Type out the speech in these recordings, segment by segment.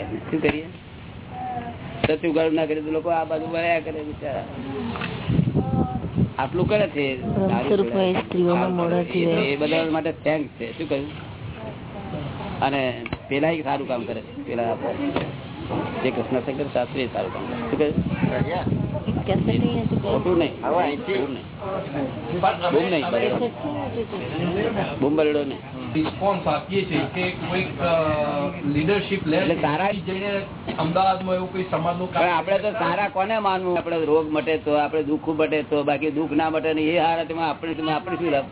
શું કરીએ? સચું ઉગાડું ના કરે તો લોકો આ બાજુ વળ્યા કરે બિચારા. આટલું કરે છે. એ બધા માટે થેન્ક છે. શું કહ્યું? અને પેલા સારું કામ કરે છે. પેલા જે કૃષ્ણ શંકર શાસ્ત્રી સારું કામ શું કહ્યું બૂમ બરડો નહીં. રિસ્પોન્સ આપીએ છીએ કે કોઈક લીડરશીપ લે જઈને અમદાવાદમાં એવું કોઈ સમાજનું તો સારા કોને માનવું? આપડે રોગ મટે તો આપડે દુઃખ મટે તો બાકી દુઃખ ના મટે ને એ હારા તેમાં આપણે તેમાં આપણે શું લાભ?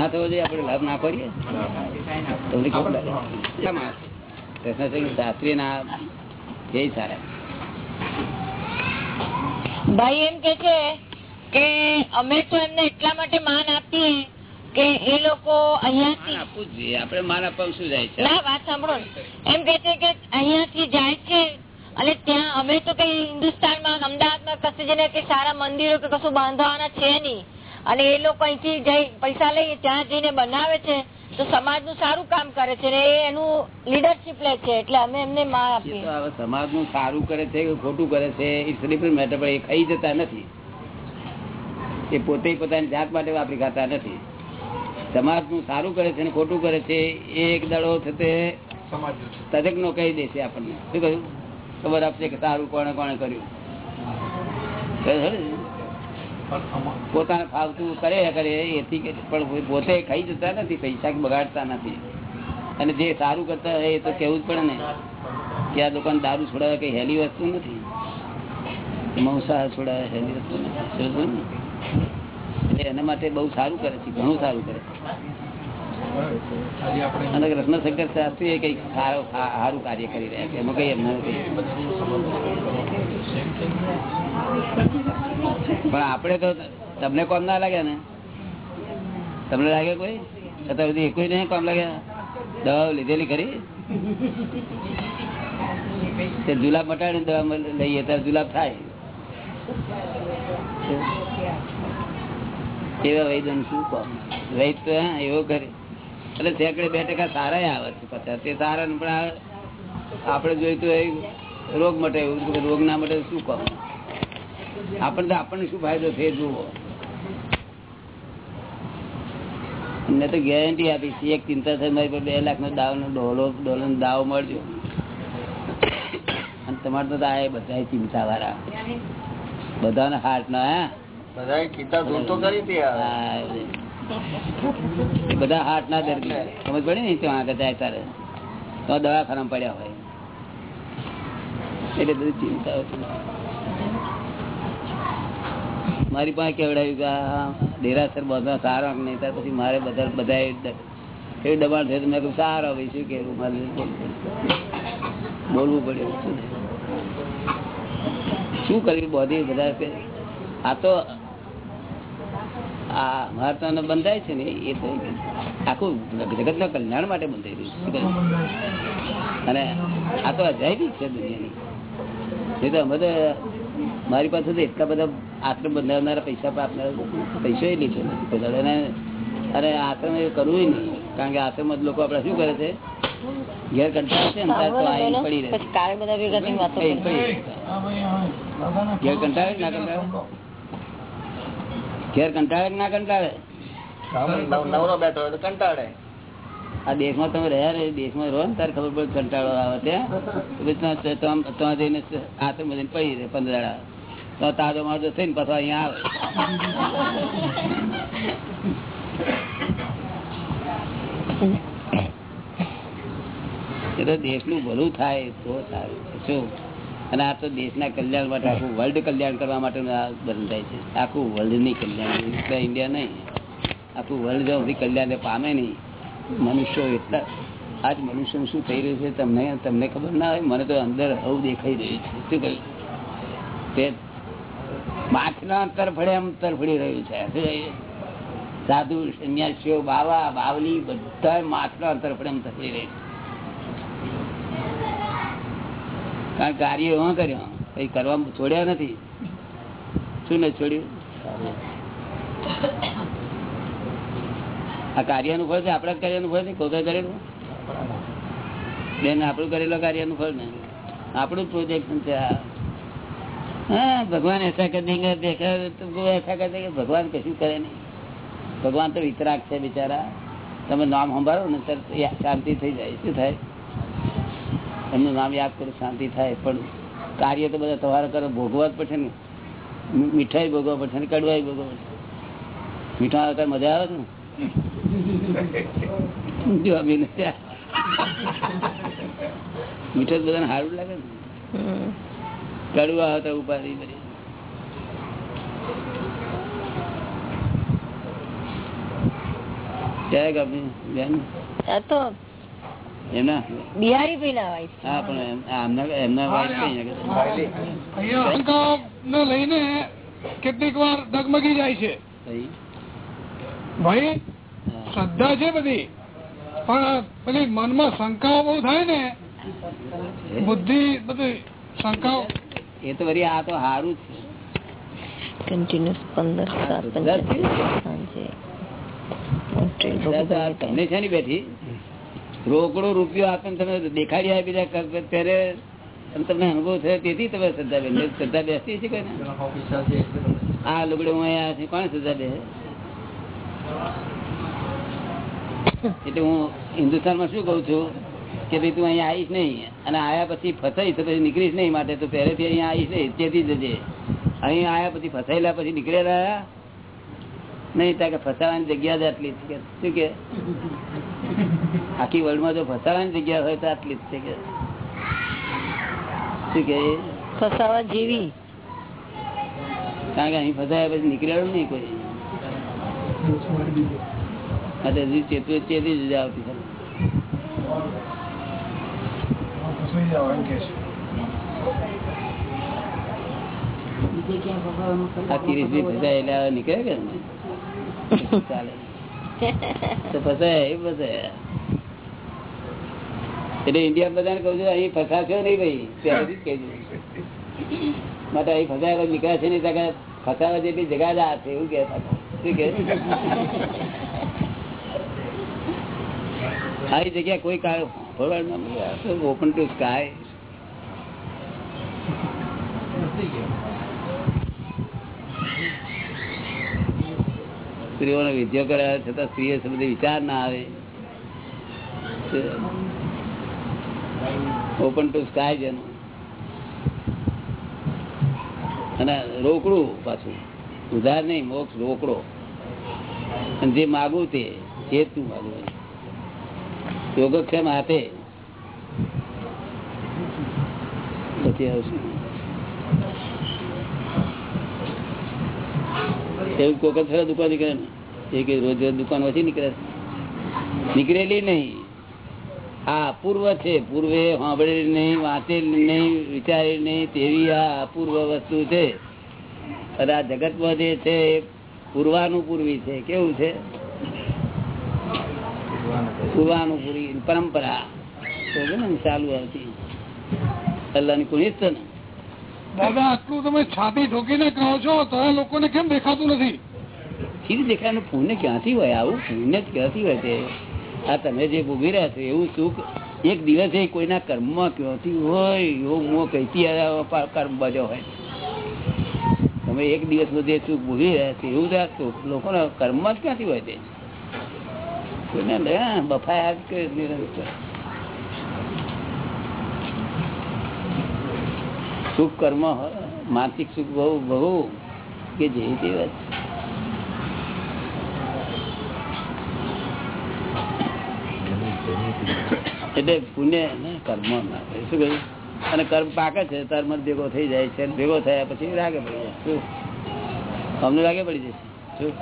ના થવો જોઈએ આપણે લાભ ના કરીએ તમને કેવું લાગે? શાસ્ત્રી ના એ સારા. ભાઈ એમ કે છે કે અમે તો એમને એટલા માટે માન આપીએ કે એ લોકો અહિયાંથી આપવું જોઈએ. આપડે માન આપવામાં શું જાય છે? ના વાત સાંભળો. એમ કે છે કે અહિયાંથી જાય છે અને ત્યાં અમે તો કઈ હિન્દુસ્તાનમાં અમદાવાદમાં કશે જઈને કે સારા મંદિરો કે કશું બાંધવાના છે નહીં. અને એ લોકો અહીંથી જઈ પૈસા લઈ ત્યાં જઈને બનાવે છે તો સમાજનું સારું કામ કરે છે ને એનું લીડરશીપ લે છે એટલે અમે એમને માં આપીએ. સમાજનું સારું કરે છે કે ખોટું કરે છે ઇટ્સ ડિફરન્ટ મેટર પણ એ ખાઈ જતા નથી. એ પોતે પોતાની જાત માટે વાપરી ખાતા નથી. સમાજનું સારું કરે છે ને ખોટું કરે છે એ એક દડો છે તે સમાજ નો કહી દેશે આપણને. શું કહ્યું? ખબર આપશે કે સારું કોણે કોણે કર્યું. ને? પોતાને ફાવતું કરે કરે, એથી પણ પોતે ખાઈ જતા નથી, પૈસા બગાડતા નથી. અને જે સારું કરતા હોય એ તો કેવું જ પડે ને, કે આ દુકાન દારૂ છોડાવે કઈ હેલી વસ્તુ નથી? મંસાહાર છોડાવે, હેલી વસ્તુ નથી? એટલે એના માટે બહુ સારું કરે છે, ઘણું સારું કરે છે. અને રત્નશંકર શાસ્ત્રી એ કંઈક સારું કાર્ય કરી રહ્યા છે. એમાં કઈ એમને કઈ પણ આપણે તો તમને કોમ ના લાગે ને? તમને લાગે કોઈ? કોઈ નહીં કોમ લાગે દવાઓ લીધેલી ખરી? જુલાબ મટાડીને દવા લઈએ ત્યારે જુલાબ થાય. એવા વૈદન શું કોમ? વૈદ તો એવો કરે. એટલે સેંકડે બે ટકા સારા આવે છે. પાછા તે સારા પણ આપણે જોઈતું હોય રોગ મટે રોગ ના મટે શું કહું આપણને તો આપણને શું ફાયદો છે જુઓ. મેં તો ગેરંટી આપી છે. એક ચિંતા થાય મારી પર બે લાખ નો દાવ નો ડોલો ડોલો નો દાવ મળજો. અને તમારે તો આ બધા ચિંતા વાળા બધાને હાર્ટ ના હે? બધા ચિંતા દૂર તો કરી હતી એ બધા હાર્ટ ના દર્દી સમજ પડી ને ત્યાં આગળ જાય તારે તો દવાખાના પડ્યા હોય. એટલે બધી ચિંતા મારી પાસે કેવડાવ્યું કે દેરાસર બધા સારા નહીં? ત્યાર પછી મારે બધા બધા એવું દબાણ થયું મેં કહ્યું સારા ભાઈ શું કેવું? મારે બોલવું પડ્યું. શું કર્યું બોધી બધા આ તો આ મહાત્મા બંધાય છે ને એ તો આખું જગત ના કલ્યાણ માટે બંધાઈ રહ્યું છે અને આ તો અજાયબી છે દુનિયાની. એ તો અમે તો મારી પાસે તો એટલા બધા આશ્રમ બંધાવનારા પૈસા આપનારા પૈસો એ લીધો નથી. અને અરે આશ્રમ એ કરવું નહીં કારણ કે આશ્રમ જ લોકો આપડે શું કરે છે? ઘેર કંટાળ છે પડી રહે. ઘેર કંટાળે ના કંટાળે ઘેર કંટાળે ના કંટાળે? નવરો બેઠો હોય તો કંટાળે. આ દેશમાં તમે રહ્યા ને દેશમાં રહો ને તારે ખબર પડે કંટાળો આવે ત્યાં જઈને આશ્રમ જઈને પડી રહે પંદર તો તાજો મારજો થઈને પાછો અહીંયા આવે. એ તો દેશનું ભલું થાય તો સારું. શું? અને આ તો દેશના કલ્યાણ માટે, આખું વર્લ્ડ કલ્યાણ કરવા માટે બંધાય છે. આખું વર્લ્ડની કલ્યાણ ઇન્ડિયા નહીં. આખું વર્લ્ડ સુધી કલ્યાણ પામે નહીં, મનુષ્યો એટલા, આજ મનુષ્યનું શું થઈ રહ્યું છે તમને તમને ખબર ના હોય, મને તો અંદર આવું દેખાઈ રહ્યું છે. શું કહ્યું? તે માછલા તરફડે એમ તરફડી રહ્યું છે. સાધુ, સંન્યાસીઓ, બાવા, બાવલી બધા માછલા તરફડે એમ તરફડી રહ્યું છે. કારણ કાર્ય એવા કર્યો. કઈ કરવા છોડ્યા નથી. શું નથી છોડ્યું? આ કાર્યનું ફળ છે? આપણા કાર્યનું ફળ છે? કોઈ કરેલું બેન, આપણું કરેલા કાર્યનું ફળ ને. આપણું પ્રોજેક્શન છે આ. હા, ભગવાન એસા કર દેંગે દેખા તુમકો એસા કર દેંગે ભગવાન કશું કરે નહીં. ભગવાન તો વિતરાક છે બિચારા. તમે નામ સંભાળો ને સર શાંતિ થઈ જાય. શું થાય? એમનું નામ યાદ કરો, શાંતિ થાય. પણ કાર્ય તો બધા તમારે કરો ભોગવા જ પડશે ને. મીઠાઈ ભોગવવા પડશે ને, કડવાઈ ભોગવવા પડશે. મીઠા વગર મજા આવે ને? જો. બધાને સારું લાગે ને. કડવા આવે તો ઉપાધિ બધી. ક્યારે ગમી બેન? તો એમના બિહારી પેલા હા પણ એમના ને લઈને કેટલીક વાર ડગમગી જાય છે. ભાઈ શ્રદ્ધા છે બધી. પણ પેલી મનમાં શંકાઓ બહુ થાય ને બુદ્ધિ બધી શંકાઓ. એ તો વરી આ તો સારું છે. કન્ટિન્યુઅસ પંદર સાત સાંજે. તમને છે ની બેઠી? રોકડો રૂપિયો આપણને તમે દેખાડી બીજા ત્યારે તમને અનુભવ થયો? તેથી તમે શ્રદ્ધા બેન શ્રદ્ધા બેસતી છે કોઈ આ લુગડે હું અહીંયા છે કોણ શ્રદ્ધા બે એટલે હું હિન્દુસ્તાનમાં શું કઉ છું કે ભાઈ તું અહીંયા આવીશ નહીં અને આયા પછી ફસાઈશ તો પછી નીકળીશ નહીં માટે તો પહેલેથી અહીંયા આવીશ નહીં તેથી જજે. અહીંયા આયા પછી ફસાયેલા પછી નીકળેલા નહીં ત્યાં કે ફસાવાની જગ્યા જ આટલી શું કે? આખી વર્લ્ડમાં જો ફસાવાની જગ્યા હોય તો આટલી જ છે કે. શું કે? ફસાવા જેવી. કારણ કે અહીં ફસાયા પછી નીકળ્યું નહીં કોઈ. આ હજી ચેતવે ચેતી જ આવતી છે આ ત્રીસ બી ફસાય એટલે હવે નીકળે કે ને? ચાલે. એટલે ઇન્ડિયા બધાને કહું છું, અહીં ફસાશો નહીં ભાઈ. જ કહેજો માટે અહીં ફસાયેલો નીકળ્યા છે નહીં ફસાવા જેટલી જગા જ આ છે એવું કે આવી જગ્યા કોઈ કાળ ફોરવર્ડ ઓપન ટુ સ્કાય સ્ત્રીઓને વિદ્યો કર્યા છતાં સ્ત્રીઓ બધી વિચાર ના આવે. ઓપન ટુ સ્કાય જેનું અને રોકડું પાછું. ઉધાર નહીં, મોક્ષ, રોકડો. અને જે માગું તે એ તું માગું. યોગક્ષેમ હાથે પછી આવશે. એવું કોક જ દુકાન નીકળે ને? એ કે રોજ રોજ દુકાન ઓછી નીકળે નીકળેલી નહીં. આ અપૂર્વ છે. પૂર્વે સાંભળેલી નહીં, વાંચેલી નહીં, વિચારેલી નહીં તેવી આ અપૂર્વ વસ્તુ છે. અને આ જગતમાં જે છે એ પૂર્વાનું પૂર્વી છે. કેવું છે? પૂર્વાનું પૂરી પરંપરા ચાલુ આવતી. અલ્લાહની કુણી ને દાદા, આટલું તમે છાતી ઠોકીને કહો છો, તો એ લોકોને કેમ દેખાતું નથી? સીધી દેખાયનું પુણ્ય ક્યાંથી હોય આવું? પુણ્ય ક્યાંથી હોય છે આ તમે જે ભોગવી રહ્યા છો, એવું સુખ એક દિવસે કોઈના કર્મમાં ક્યાંથી હોય, એવો મોહ કઈથી કર્મ બજો હોય. તમે એક દિવસનું જે સુખ ભોગવી રહ્યા છો, એવું જ સુખ લોકોના કર્મમાં જ ક્યાંથી હોય તે? કોઈને બફાયા જ કરે નિરંતર સુખ કર્મ માનસિક સુખ બહુ બહુ કે જે તે એટલે પુણ્ય કર્મ. શું કહ્યું? અને કર્મ પાકે છે જ ભેગો થઈ જાય છે ભેગો થયા પછી રાગે પડી જાય. શું? અમને રાગે પડી જશે? શું?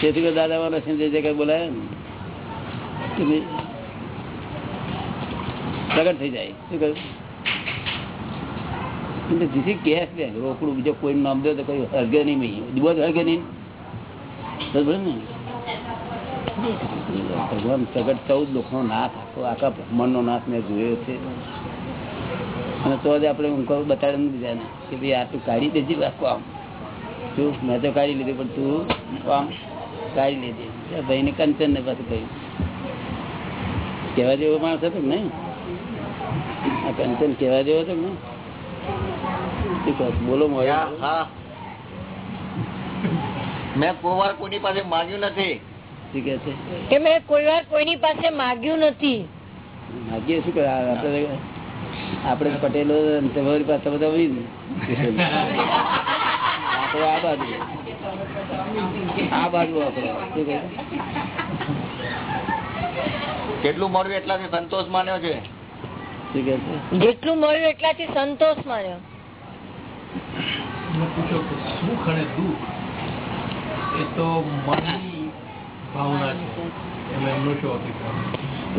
તેથી દાદા છે જે જગ્યાએ બોલાય ને પ્રગટ થઈ જાય. શું કહ્યું? એટલે કેશ લે રોકડું બીજો કોઈ નામ દે તો કોઈ હરગે નહીં મહી દિવસ હરગે નહીં. ને? ભગવાન પ્રગટ ચૌદ લોકો નાથ, આખો આખા બ્રહ્માંડ નો નાથ મેં જોયો છે. અને તો આપણે ઊંઘ બતાડે ને કે ભાઈ આ તું કાઢી દેજે આખું આમ. તું, મેં તો કાઢી લીધું, પણ તું આમ કાઢી લેજે. ભાઈ ને કંચન ને પાછું કહ્યું. કેવા જેવો માણસ હતો નહીં? આ કંચન કેવા જેવો હતો કહો છો? બોલો હા, હા. મેં કોઈ વાર કોઈની પાસે માંગ્યું નથી. શું કહે છે? કે મેં કોઈ વાર કોઈની પાસે માગ્યું નથી. ભાગ્ય શું કરે આપણે આપણે પટેલો તમારી પાસે બધા આપડે આ બાજુ. આ બાજુ આપડે શું કહે કેટલું મળ્યું એટલાથી સંતોષ માન્યો છે? છે? જેટલું મળ્યું એટલાથી સંતોષ માન્યો. મેં પૂછો કે સુખ અને દુઃખ એ તો મનની ભાવના છે. એમાં એમનો શું અભિપ્રાય?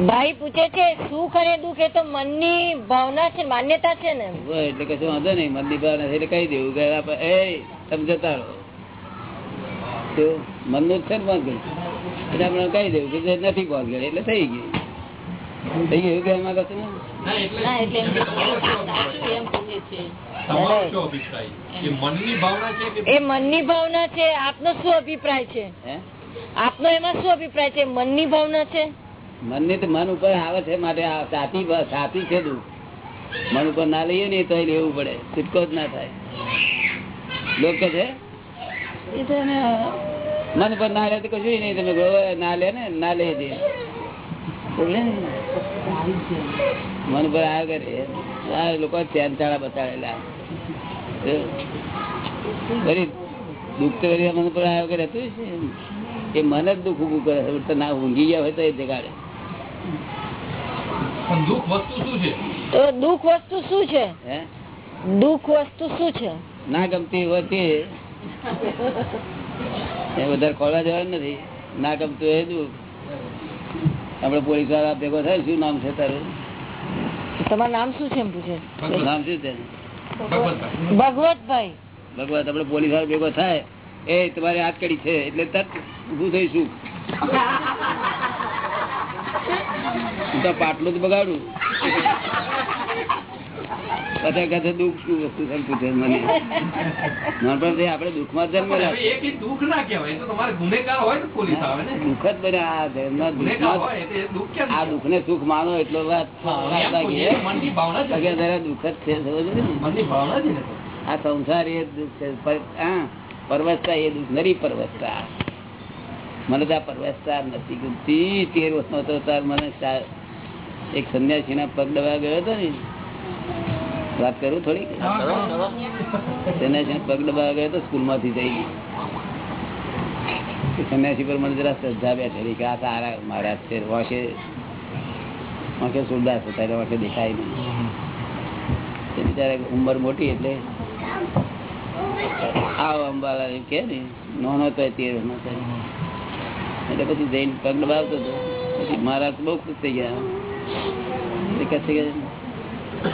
ભાઈ પૂછે છે સુખ અને દુઃખ એ તો મનની ભાવના છે માન્યતા છે ને એટલે કશું વાંધો નહીં મનની ભાવ નથી એટલે કહી દેવું કે એ તમે જતા રહો. તો મનનું જ છે ને ભાગ્ય એટલે આપણે કહી દેવું કે જે નથી ભાગ્ય એટલે થઈ ગયું. થઈ ગયું કે એમાં કશું? ને ના એટલે ભાવના છે. એ મનની ભાવના છે આપનો શું અભિપ્રાય છે? આપનો એમાં શું અભિપ્રાય છે? મનની ભાવના છે? મનની તો મન ઉપર આવે છે માટે આ સાથી સાથી છે મન ઉપર ના લઈએ ને તો લેવું પડે. છૂટકો જ ના થાય. લોકો કે છે? મન પર ના લે તો કશું નહીં તમે ના લે ને ના લે દે મન પર આવે કરે લોકો ચેન ચાળા બતાડેલા વળી દુઃખ તો વળી મન પર આવ્યા કરે હતું એ મન જ દુઃખ ઉભું કરે. ના ઊંઘી ગયા હોય તો એ જગાડે. દુઃખ વસ્તુ શું છે? તો દુઃખ વસ્તુ શું છે? હે? દુઃખ વસ્તુ શું છે? ના ગમતી હોય તે. એ વધારે ખોલવા જવાનું નથી. ના ગમતું એ દુઃખ. આપડે પોલીસવાળા ભેગો થાય શું નામ છે તારું? તમારું નામ શું છે એમ પૂછે? નામ શું છે? ભગવંતભાઈ. ભગવાન આપડે પોલીસવાળા ભેગો થાય એ તમારી હાથ કડી છે એટલે તરત ઉભું થઈશું. હું તો પાટલું જ બગાડું. બધા દુઃખ શું વસ્તુ છે? પૂછે મને. નાનપણથી આપણે દુઃખમાં જન્મેલા દુઃખ ના કહેવાય તો તમારે ગુનેગાર હોય તો પોલીસ આવે ને. દુઃખ જ બને આ દુઃખ આ દુઃખ ને સુખ માનો એટલો વાત ભાવના દુઃખ જ છે તો. આ સંસાર એ દુઃખ છે. પરવસતા એ દુઃખ નરી પરવસતા. મને તો આ પરવસતા નથી ગમતી. તેર વર્ષનો હતો મને એક સંન્યાસી ના પગ દબા ગયો હતો ને વાત કરું થોડી. સંન્યાસી પગ દબા ગયો તો સ્કૂલમાંથી જઈ સન્યાસી પર મને જરા શ્રદ્ધા બેઠેલી કે આ તારા મહારાજ છે વાંકે વાંકે સુરદાસ હતા એટલે દેખાય નહીં. બિચારે ઉંમર મોટી એટલે. આવ અંબાલા એમ કે ને, નોનો તો તેર એટલે પછી જઈને પગ દબાવતો હતો પછી મહારાજ બહુ ખુશ થઈ ગયા. એટલે કહે છે કે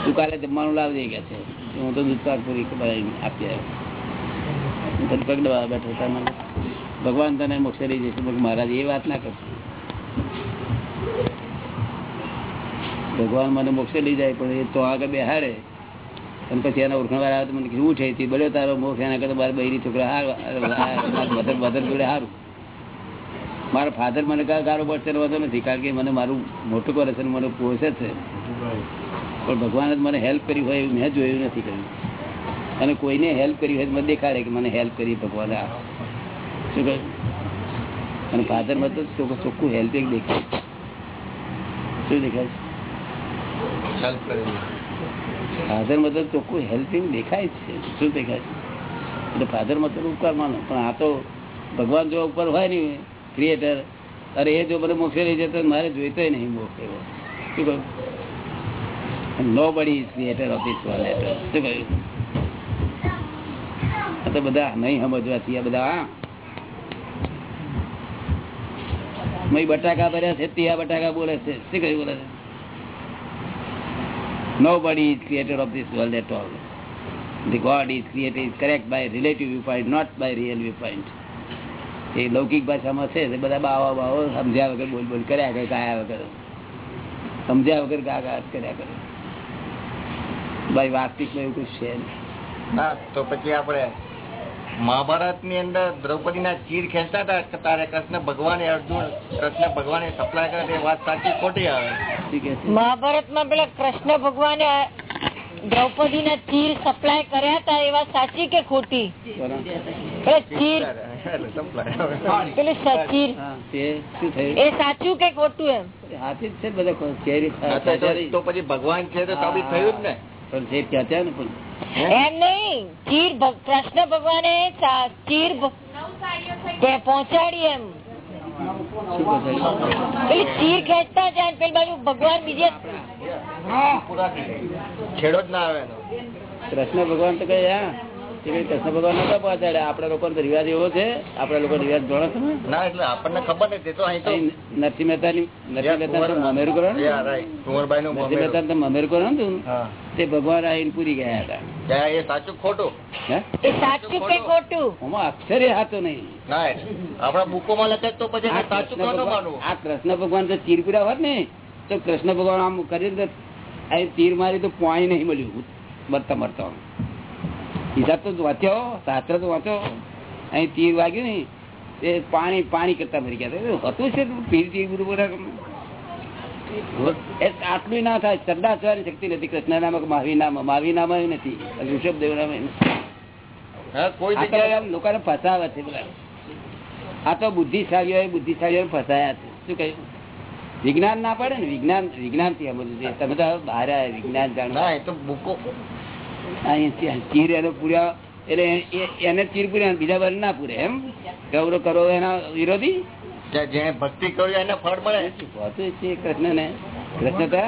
તું કાલે જમવાનું લાવજે કે છે. હું તો દૂધપાક પૂરી આપી આવ્યો બેઠો ભગવાન તને મોક્ષે લઈ જશે મહારાજ એ વાત ના કરશે. ભગવાન મને મોક્ષે લઈ જાય, પણ એ તો આગળ બેહાડે. અને પછી એના ઓળખાણ આવે તો મને કીધું છે તે બળ્યો તારો મોક્ષ. એના કરતા મારા બૈરી છોકરા હાર જોડે સારું મારા ફાધર મને કાંઈ ગારો પડશે વધુ નથી, કારણ કે મને મારું મોટું કરે છે મને પોષે છે. પણ ભગવાને મને હેલ્પ કરી હોય એવું મેં જોયું નથી કર્યું અને કોઈને હેલ્પ કરી હોય મને દેખાડે કે મને હેલ્પ કરી ભગવાને આ. શું કહ્યું અને ફાધરમાં તો ચોખ્ખું ચોખ્ખું એક દેખાય. શું દેખાય? છે. ફાધર મતલબ ચોખ્ખું હેલ્પિંગ દેખાય છે. શું દેખાય? છે એટલે ફાધર મતલબ ઉપકાર માનો. પણ આ તો ભગવાન જો ઉપર હોય ને ક્રિએટર અરે એ જો મને મોક્ષે લઈ જતો મારે જોઈતો નહીં મોક્ષ એવો. શું કહ્યું nobody is creator of this world શું કહ્યું? આ તો બધા નહીં સમજવાથી આ બધા મય બટાકા ભર્યા છે તે આ બટાકા બોલે છે. શું કહ્યું બોલે છે? Nobody is creator of this world at all. The God is created is correct by relative viewpoint, not by real viewpoint. એ લૌકિક ભાષામાં છે તે બધા બાવા બાવો સમજ્યા વગર બોલ બોલ કર્યા કરે ગાયા વગર. સમજ્યા વગર ગા ગા કર્યા કરે. ભાઈ વાસ્તવિકમાં એવું કઈ છે ના તો પછી આપણે મહાભારતની અંદર દ્રૌપદી ના ચીર ખેંચતા હતા તારે કૃષ્ણ ભગવાને અર્જુન કૃષ્ણ ભગવાને સપ્લાય કરે તે વાત સાચી ખોટી આવે. મહાભારતમાં પેલા કૃષ્ણ ભગવાને દ્રૌપદી ના ચીર સપ્લાય કર્યા હતા એ વાત સાચી કે ખોટી. ચીર પેલું સચીર એ સાચું કે ખોટું એમ? હાથી જ છે બધા તો- પછી ભગવાન છે તો સાબિત થયું જ ને. પણ જે કહેતા ને પણ એમ નહીં ચીર કૃષ્ણ ભગવાને ચીર પહોંચાડી એમ. પેલી ચીર ખેંચતા જાય પેલી બાજુ ભગવાન બીજે છેડો જ ના આવે કૃષ્ણ ભગવાન તો કઈ હા. તે કઈ કૃષ્ણ ભગવાન નતા પહોંચાડે આપડા લોકો રિવાજ એવો છે આપડા લોકો રિવાજ જાણો છો ના? એટલે આપણને ખબર નથી તો અહીં નરસિંહ મહેતા ની નરસિંહ મહેતા તો કરો ને? Yeah, right. કુંવરબાઈ નું નરસિંહ મહેતા તો મમેરું કરો ને તું તે ભગવાન આવીને પૂરી ગયા હતા. એ સાચું ખોટું? સાચું કે ખોટું? અક્ષરે હાથો નહીં. આપડા બુકો માં લખે તો પછી આ સાચું કૃષ્ણ ભગવાન માનવું? આ કૃષ્ણ ભગવાન જો તીર હોત ને તો કૃષ્ણ ભગવાન આમ કરી તીર મારી તો પોઈ નહીં મળ્યું મરતા મરતા. હિસાબ તો વાંચ્યો શાસ્ત્ર તો વાંચો અહીં તીર વાગ્યું ને એ પાણી પાણી કરતા મરી ગયા હતું. છે તીર તીર બધું આટલું ના થાય. શ્રદ્ધા થવાની શક્તિ નથી. કૃષ્ણ નામક મહાવીર નામ મહાવીર નામ નથી. નામ તો જગ્યાએ આમ લોકોને ફસાવે છે આ તો બુદ્ધિશાળીઓ બુદ્ધિશાળીઓ ફસાયા છે. શું કહ્યું? વિજ્ઞાન ના પડે ને? વિજ્ઞાન વિજ્ઞાનથી બધું છે. તમે તો બહાર વિજ્ઞાન જાણવા. એ તો બુકો અહીં ચી- ચીર એને પૂર્યા એટલે એને ચીર પૂર્યા બીજા વાર ના પૂરે એમ? ગૌરવ કરો એના વિરોધી? જેને ભક્તિ કરી એને ફળ મળે. હોતું છે કૃષ્ણ ને કૃષ્ણ તો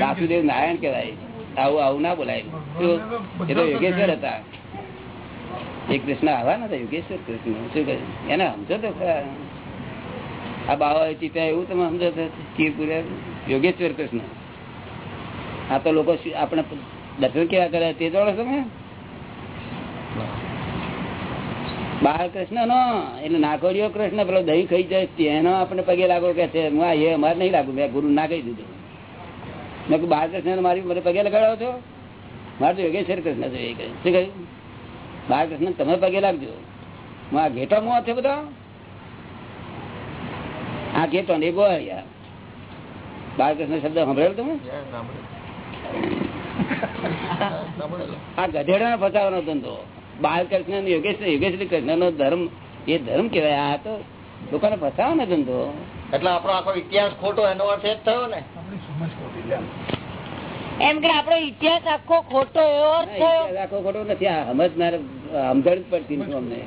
વાસુદેવ નારાયણ કેવાય આવું આવું ના બોલાય. એ તો યોગેશ્વર હતા. એ કૃષ્ણ આવા નતા યોગેશ્વર કૃષ્ણ. શું કહે? એને સમજો તો આ બાવા ચિતા એવું તમે સમજો તો કીરપુરા યોગેશ્વર કૃષ્ણ. આ તો લોકો આપણે દર્શન કેવા કરે તે જોડો તમે બાળકૃષ્ણ નો એટલે નાકોડિયો કૃષ્ણ, પેલો દહીં ખાઈ જાય, તેનો આપણે પગે લાગો કે છે, હું એ અમારે નહીં લાગુ, મેં ગુરુ ના કહી દીધું. મેં કહું બાળકૃષ્ણ મારી મને પગે લગાડો છો? મારે તો યોગેશ્વર કૃષ્ણ છે, એ કહે. શું કહ્યું? બાળકૃષ્ણ તમે પગે લાગજો. હું આ ઘેટો મો છે બધા? આ ઘેટો ને ગોળિયા. બાળકૃષ્ણ શબ્દ સાંભળેલો તમે? આ ગધેડા ફસાવાનો ધંધો. બાળકૃષ્ણ યોગેશ યોગેશ્વરી કૃષ્ણ નો ધર્મ. એ ધર્મ કેવાય આ તો લોકોને ફસાવાનો ધંધો. એટલે આપણો આખો ઇતિહાસ ખોટો એનો અર્થ એ જ થયો ને? એમ કે આપણો ઇતિહાસ આખો ખોટો એવો આખો ખોટો નથી. આ સમજનાર સમજણ પડતી નથી અમને.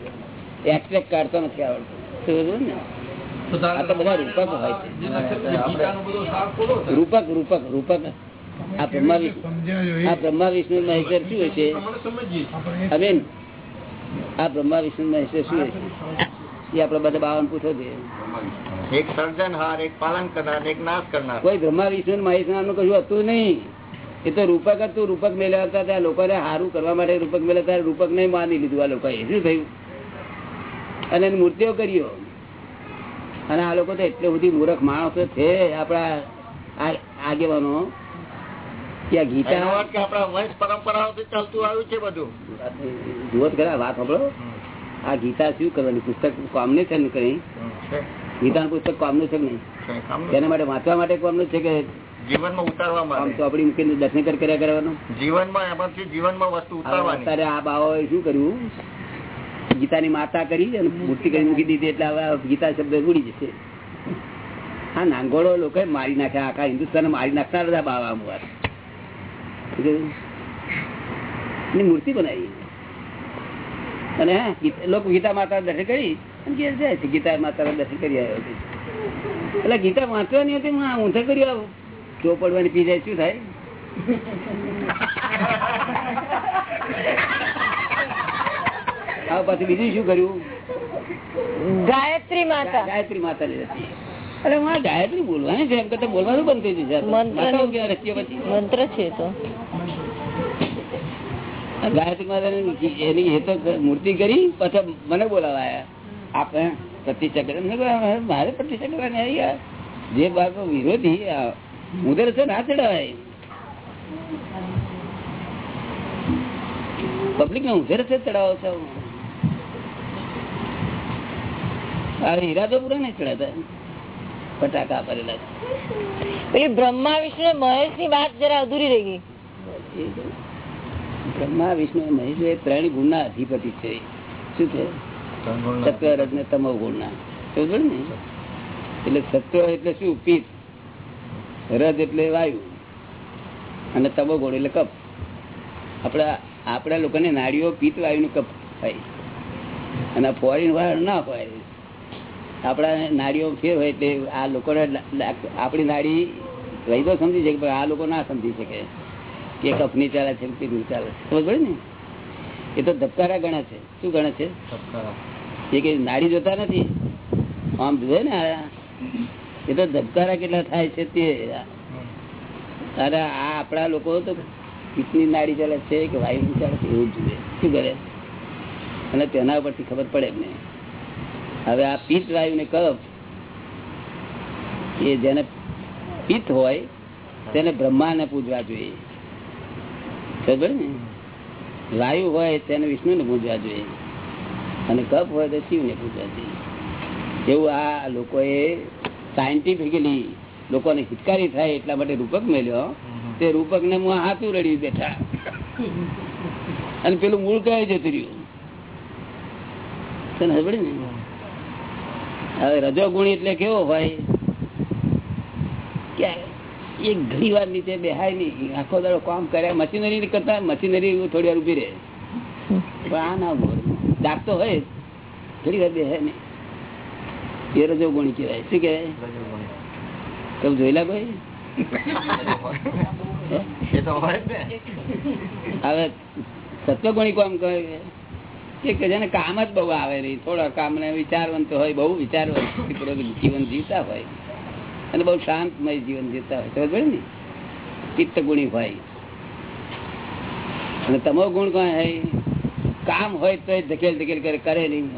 એક્સપેક્ટ કાઢતો નથી આવડતું. ને આ તો બધા રૂપક હોય છે. રૂપક રૂપક રૂપક. આ બ્રહ્મા વિષ્ણુ આ બ્રહ્મા વિષ્ણુ મહેશ્વર શું હશે. અબેન આ બ્રહ્મા વિષ્ણુ મહેશ્વર શું હશે? એ આપડે બધા બાવન પૂછો છે. એક સર્જનહાર એક પાલન કરનાર એક નાશ કરનાર. કોઈ બ્રહ્મા વિષ્ણુ મહેશ્વરનું કશું હતું નહીં. એ તો રૂપક હતું રૂપક મેળવતા હતા. લોકોને સારું કરવા માટે રૂપક મેળવતા ત્યારે રૂપક નહીં માની લીધું. આ લોકોએ. શું થયું? અને એની મૂર્તિઓ કર્યો. અને આ લોકો તો એટલે બધી મૂર્ખ માણસો છે. આપણા આગેવાનો. આ ગીતા કે આપણા વંશ પરંપરાઓથી ચાલતું આવ્યું છે બધું. જુઓ ખરા વાત સાંભળો. આ ગીતા શું કરવાની? પુસ્તક કામની છે ને કઈ? છે. ગીતાનું પુસ્તક કામનું નહીં? તેના માટે વાંચવા માટે કામનું છે કે જીવનમાં ઉતારવા માટે? ચોપડી મૂકીને દર્શન કર્યા કરવાનું? જીવનમાં એમાંથી જીવનમાં વસ્તુ ઉતારવાની. અત્યારે આ બાવાએ શું કર્યું? ગીતાની માતા કરી અને મૂર્તિ કરી મૂકી દીધી એટલે હવે આ ગીતા શબ્દ ઉડી જશે. હા નાનગોળો લોકો મારી નાખ્યા આખા હિન્દુસ્તાન મારી નાખનાર બધા બાવા મુવાર એની મૂર્તિ બનાવી. અને હા લોકો ગીતા માતા દર્શન કરી અને જાય છે. ગીતા માતા દર્શન કરી આવ્યો એટલે ગીતા વાંચવાની હતી હું ઊંધે કરી આવું. જો પડવાની પી જાય શું થાય? આ પછી બીજું શું કર્યું? ગાયત્રી માતા. ગાયત્રી માતા ની હતી અરે હું ગાયત્રી બોલવાની છે એમ કરતા બોલવાનું બંધ થઈ જશે મંત્ર છે તો. ગાયત્રી માતા એની મૂર્તિ કરી પછી મને બોલાવાયા. આપણે પ્રતિષ્ઠા કરે. મેં કહ્યું, હવે મારે પ્રતિષ્ઠા કરવાની આવી આ જે બાળકો વિરોધી આ ઉધર છે ના ચડાવાય. પબ્લિક ને ઉધર છે ચડાવો છો. હીરા તો પૂરા નહીં ચડાતા. ફટાકા ભરેલા છે. પેલી બ્રહ્મા વિષ્ણુ મહેશની વાત જરા અધૂરી રહી ગઈ. બ્રહ્મા વિષ્ણુ મહેશ એ ત્રણ ગુણના અધિપતિ છે. શું છે? સત્વ રજ ને તમો ગુણના. સમજો ને? એટલે સત્વ એટલે શું? પીત રજ એટલે વાયુ. અને તમો ગુણ એટલે કપ આપડા આપડા લોકોને નાડીઓ પિત્ત વાયુ નું કપ થાય. અને ફોરેન વાયુ ના હોય. આપડા નાડીઓ ફેર હોય એટલે આ લોકોને આપણી નાડી રહી તો સમજી શકે પણ આ લોકો ના સમજી શકે કે કપની ચાલે છે પીલું ચાલે છે. સમજ પડે ને? એ તો ધબકારા ગણે છે. શું ગણે છે? એ કઈ નાડી જોતા નથી. આમ જુએ ને એ તો ધબકારા કેટલા થાય છે તે. અરે આ આપણા લોકો તો પિત્તની નાડી ચાલે છે કે વાયુ ચાલે છે એવું જોઈએ જુએ. શું કરે? અને તેના પરથી ખબર પડે એમને. હવે આ પિત્ત વાયુ ને કફ એ જેને પિત્ત હોય તેને બ્રહ્મા ને પૂજવા જોઈએ. વાયુ હોય તેને વિષ્ણુ ને પૂજવા જોઈએ. અને કફ હોય તો શિવ ને પૂજવા જોઈએ. એવું આ લોકોએ સાયન્ટિફિકલી લોકોને હિતકારી થાય એટલા માટે રૂપક મેળ્યો તે રૂપક ને હું હાથું રડી બેઠા. અને પેલું મૂળ કઈ જતું રહ્યું? ને? હવે રજો ગુણ એટલે કેવો હોય એક ઘણી વાર નીચે બેહાય નહીં આખો દાડો કામ કર્યા મશીનરી કરતા મશીનરી થોડી વાર ઊભી રહે. પણ આ ના બોલ હોય થોડી વાર બેહાય નહીં એ રજો ગુણી કહેવાય. શું કહેવાય? તમે જોયેલા કોઈ? ગુણી હવે સત્વગુણી કોમ કહે કે જેને કામ જ બહુ આવે રહી થોડા કામ ને વિચારવંત હોય બહુ વિચારવંત જીવન જીવતા હોય. અને બહુ શાંતમય જીવન જીવતા હોય. સમજ ને? ચિત્ત ગુણી હોય. અને તમો ગુણ કોણ હોય? કામ હોય તો ધકેલ ધકેલ કરે કરે નહીં.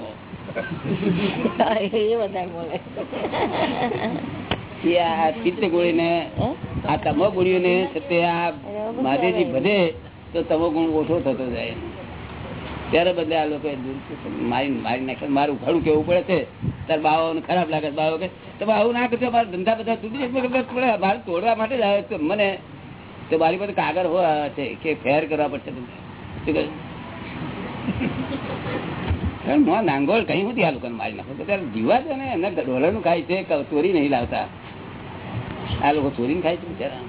આ ચિત્ત ગુણી ને આ તમો ગુણીઓને છતે આ મહાદેવજી બધે તો તમો ગુણ ઓછો થતો જાય. ત્યારે બદલે આ લોકો મારી મારી નાખે મારું ઘણું કેવું પડે છે? તાર બાવો ખરાબ લાગે બાવો કે તમે આવું ના કરશો, મારા ધંધા બધા તૂટી જશે મારે તોડવા માટે જ આવે મને તો મારી પાસે કાગળ હોય છે કે ફેર કરવા પડશે તમને. શું કહે? નાંગોળ કઈ નથી આ લોકોને મારી નાખો? ત્યારે જીવા છે ને, એમને ડોલરનું ખાય છે ચોરી નહીં લાવતા. આ લોકો ચોરીને ખાય છે બિચારા.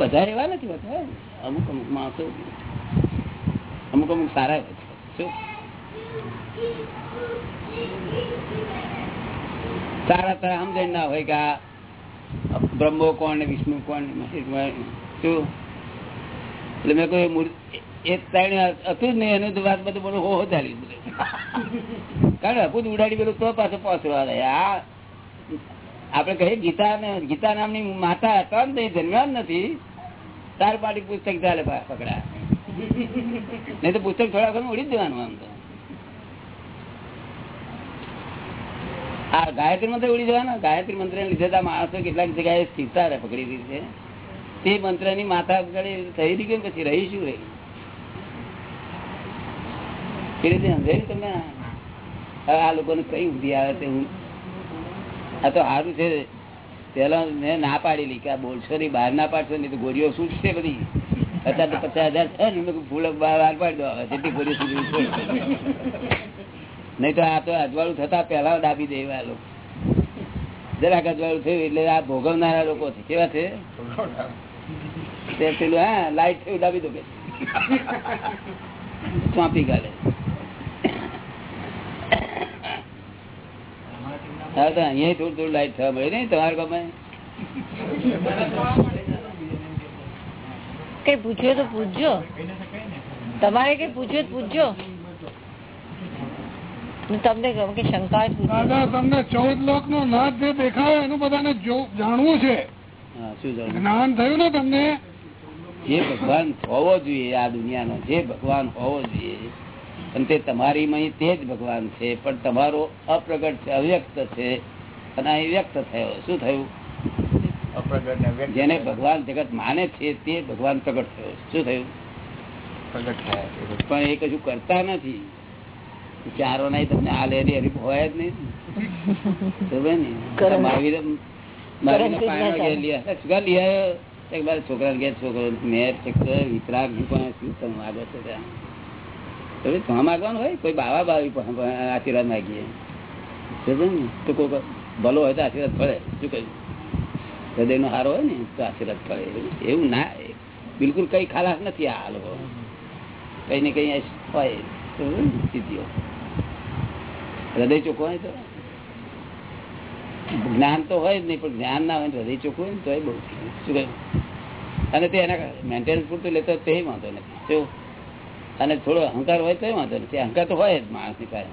બધા એવા નથી હોતા? અમુક અમુક માણસો અમુક અમુક સારા. શું? સારા તારા સમજણ ના હોય કે બ્રહ્મો કોણ ને વિષ્ણુ કોણ શું? એટલે મેં કહ્યું એ ત્રણ હતું જ નહીં, એનું વાત બધું બધું હો ચાલી બધું. કારણ અપુત ઉડાડી પેલું તો પાછો પહોંચવા આ આપણે કહીએ ગીતા ગીતા નામની માતા હતા ને જન્મ્યા નથી. તાર પાટી પુસ્તક ચાલે પકડા. નહીં તો પુસ્તક થોડા ઘણું ઉડી દેવાનું આમ તો. આ ગાયત્રી મંત્ર ઉડી જવાના? ગાયત્રી મંત્ર ને લીધે માણસો કેટલાક જગ્યાએ સ્થિરતા પકડી દીધી છે. તે મંત્રની માથા થઈ રહી ગયું પછી રહી શું રહી? એ રીતે સમજાયું તમે હવે આ લોકોને કઈ ઊંધી આવે તે હું આ તો સારું છે. પેલા મેં ના પાડેલી કે આ બોલશો નહીં બહાર ના પાડશો, નહીં તો ગોળીઓ શું છે બધી. અત્યારે તો પચાસ હજાર છે ને ફૂલ બહાર પાડી દો. જેટલી ગોળીઓ સુધી નહીં તો આ તો અજવાળું થતા પહેલા દાબી દે એવા લોકો. જરાક અજવાળું થયું એટલે આ ભોગવનારા લોકો છે. કેવા છે? પેલું, હા, લાઈટ થયું, દાબી દો કે ચોંપી ગાલે. હા તો અહીંયા થોડું થોડું લાઈટ થવા મળે નહીં તમારે ગમે કઈ પૂછ્યું તો પૂછજો. તમારે કઈ પૂછ્યું પૂછજો. તમને ગમે કે શંકા. દાદા તમને ચૌદ લોક નો નાથ જે દેખાયો એનું બધાને જાણવું છે. જ્ઞાન થયું ને તમને? જે ભગવાન હોવો જોઈએ આ દુનિયાનો જે ભગવાન હોવો જોઈએ અને તે તમારી મહી તે જ ભગવાન છે પણ તમારો અપ્રગટ છે અવ્યક્ત છે અને અહીં વ્યક્ત થયો. શું થયું? અપ્રગટ જેને ભગવાન જગત માને છે તે ભગવાન પ્રગટ થયો. શું થયું? પ્રગટ થાય એ પણ એ કશું કરતા નથી. ચારો નહીં તમને આ લેરી હરીફ હોય જ નહીં. છોકરા ઘેર છોકરો મેર ચક્કર વિતરાગ પણ શું તમે માગો છો? ત્યાં બરોબર? ત્યાં માગવાનું હોય, કોઈ બાવા બાવી આશીર્વાદ માગીએ. તો કોઈ ભલો હોય તો આશીર્વાદ ફળે શું કહ્યું? હૃદય નો હારો હોય ને, તો આશીર્વાદ ફળે એવું ના, બિલકુલ કઈ ખાલાસ નથી આ લોકો. કઈ ને કઈ હોય. સ્થિતિઓ હૃદય ચોખ્ખું હોય તો? જ્ઞાન તો હોય જ નહીં, પણ જ્ઞાન ના હોય ને હૃદય ચોખ્ખું હોય ને, તો એ બહુ શું કહ્યું? અને તે એના મેન્ટેનન્સ પૂરતું લેતો તો વાંધો નથી. શું? અને થોડો અહંકાર હોય તો વાંધો નથી. અહંકાર તો હોય જ માણસની પાસે.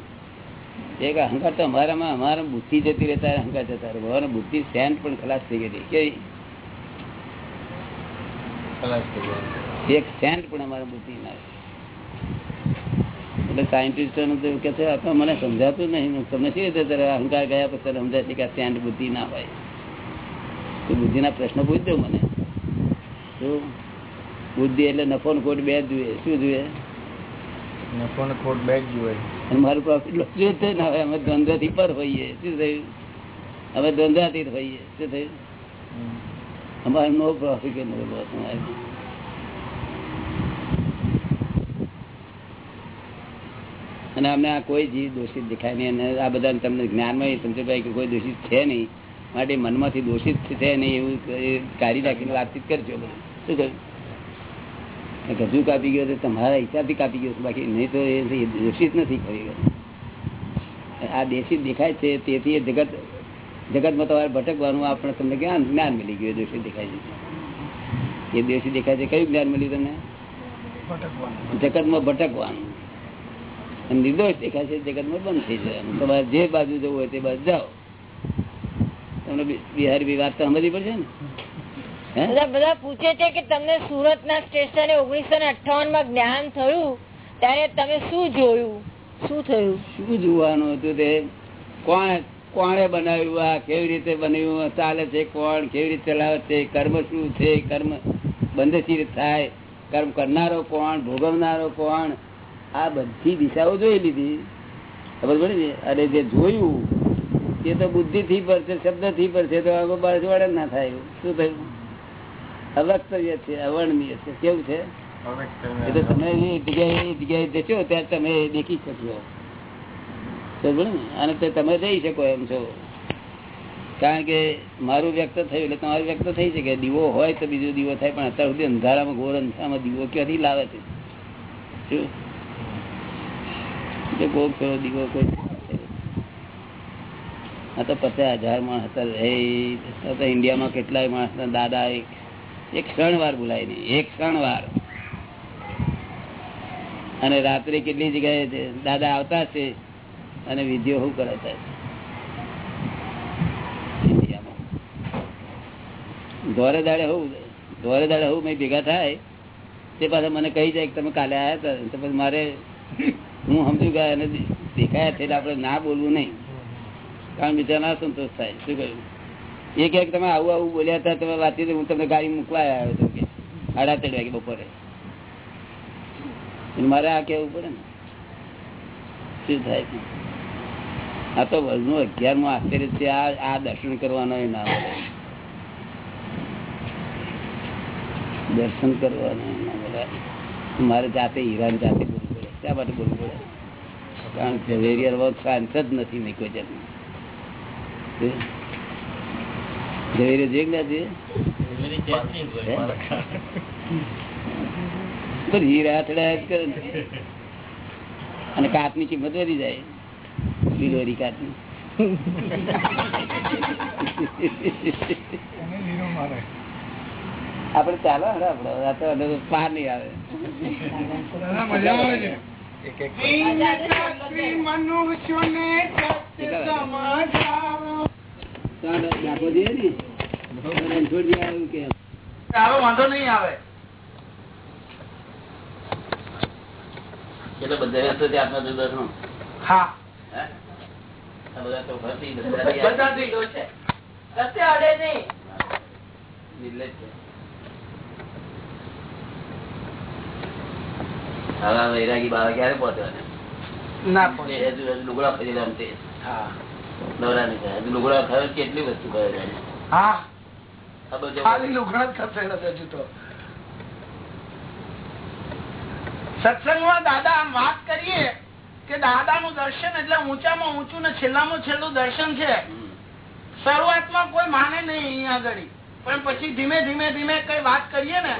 એક અહંકાર તો અમારામાં અમારા બુદ્ધિ જતી રહેતા અહંકાર જતા રહે. અમારા બુદ્ધિ સ્ટેન્ડ પણ ખલાસ થઈ ગઈ કેવી. એક સેન્ટ પણ અમારા બુદ્ધિ ના એટલે સાયન્ટિસ્ટોનું તો કે છે આ મને સમજાતું નહીં. તમને શી રીતે ત્યારે અહંકાર ગયા પછી સમજાય છે કે આ સેન્ટ બુદ્ધિ ના હોય? તો બુદ્ધિના પ્રશ્નો પૂછજો મને. શું બુદ્ધિ એટલે નફો ને ખોટ બે જોઈએ. શું જોઈએ? નફો ખોટ બે જ જુએ અને મારું પ્રોફિટ લોસ જોઈએ જ ને હવે અમે ધંધાથી પર હોઈએ. શું થયું? અમે ધંધાથી હોઈએ. શું થયું? અમારે નો પ્રોફિટ નો લોસ અને અમને આ કોઈ જીવ દોષિત દેખાય નહીં. અને આ બધા તમને જ્ઞાનમાં સમજભાઈ કે કોઈ દોષિત છે નહીં. માટે મનમાંથી દોષિત છે નહીં એવું કાઢી નાખીને વાતચીત કરજો. શું કહ્યું ગજુ કાપી ગયો તો તમારા હિસાબથી કાપી ગયો. બાકી નહીં તો એ દોષિત નથી કરી આ દેશી દેખાય છે તેથી એ જગત જગતમાં તમારે ભટકવાનું આપણે તમને જ્ઞાન જ્ઞાન મળી ગયું દેશી દોષિત દેખાય છે. એ દેશી દેખાય છે કયું જ્ઞાન મળ્યું તમને? જગતમાં ભટકવાનું. નિર્દોષ દેખાય છે જગતમાં બંધ થઈ જવાનું તમારે જે બાજુ જવું હોય તે બાજુ જાઓ. તમને બિહારી વાત તો સમજવી પડશે ને? બધા બધા પૂછે છે કે તમને સુરત ના સ્ટેશને ઓગણીસો ને અઠાવનમાં જ્ઞાન થયું? ત્યારે તમે શું જોયું? શું થયું? શું જોવાનું હતું તે? કોણ કોણે બનાવ્યું આ? કેવી રીતે બન્યું ચાલે છે કોણ? કેવી રીતે ચલાવે છે? કર્મ શું છે? કર્મ બંધ થાય? કર્મ કરનારો કોણ? ભોગવનારો કોણ? આ બધી દિશાઓ જોઈ લીધી. ખબર પડે ને? અને જે જોયું તે તો બુદ્ધિ થી પર છે શબ્દથી પર છે તો આગળ બાજુ ના થાય. શું થયું? અવક્તવ્ય છે અવર્ણનીય છે. કેવું છે? એટલે તમે એ જગ્યાએ જગ્યાએ જશો ત્યારે તમે દેખી શકશો. અને તે તમે જઈ શકો એમ છો. કારણ કે મારું વ્યક્ત થયું એટલે તમારું વ્યક્ત થઈ શકે. દીવો હોય તો બીજો દીવો થાય પણ અત્યાર સુધી અંધારામાં ઘોર અંધારામાં દીવો ક્યાંથી લાવે છે? શું? કોક પેલો દીવો કોઈ આ તો પચાસ હજાર માણસ હતા ઇન્ડિયામાં કેટલાય માણસ દાદા એક એક ક્ષણ વાર ભૂલાય નહીં એક ક્ષણ વાર અને રાત્રે કેટલી જગ્યાએ દાદા આવતા છે અને વિધિઓ શું કરાતા છે? ધોરે દાડે હું ધોરે દાડે હું મેં ભેગા થાય, તે પાછા મને કહી જાય કે તમે કાલે આવ્યા હતા. તો પછી મારે હું સમજુ ગયા અને દેખાયા એટલે આપણે ના બોલવું નહીં. કારણ બીજા ના સંતોષ થાય. શું કહ્યું? એ કે તમે આવું આવું બોલ્યા હતા, તમે વાંચી હું તમને ગાડી મૂકવા આવ્યો હતો કે સાડા ત્રણ વાગે બપોરે. મારે આ કેવું પડે ને. શું થાય? આ તો વર્ષનું અગિયારમું આશ્ચર્ય છે, આ દર્શન કરવાનો એ ના દર્શન કરવાનો ના મળે મારે જાતે ઈરાન જાતે બોલવું પડે. શા માટે બોલવું પડે? કારણ કે ઝવેરિયર વર્ક જ નથી મેં કોઈ જાતનું ઝવેરિયર જે જ્ઞાતિ અને કરે ને. કિંમત વધી જાય. બિલોરી કાચની. આપડે ચાલો હે આપડે આ તો પાર નહીં આવે. ને કે વાંધો નહીં આવે. એટલે બધા જુદા છો. હા. બધા તો ફરતી બધાથી નિર્લજ છે. આવા વૈરાગી બાળક ક્યારે પહોંચવાના ના પડે હજુ હજુ લુગડા ફરી આમ હા. નવરાની છે. લુગડા ખરે કેટલી વસ્તુ કરે છે? હા. આ બધું ખાલી લુગડા જ ખસેડે છે હજુ તો. સત્સંગમાં દાદા આમ વાત કરીએ કે દાદા નું દર્શન એટલે ઊંચામાં ઊંચું ને છેલ્લામાં છેલ્લું દર્શન છે. શરૂઆતમાં કોઈ માને નહીં અહીંયા આગળ. પણ પછી ધીમે ધીમે ધીમે કઈ વાત કરીએ ને.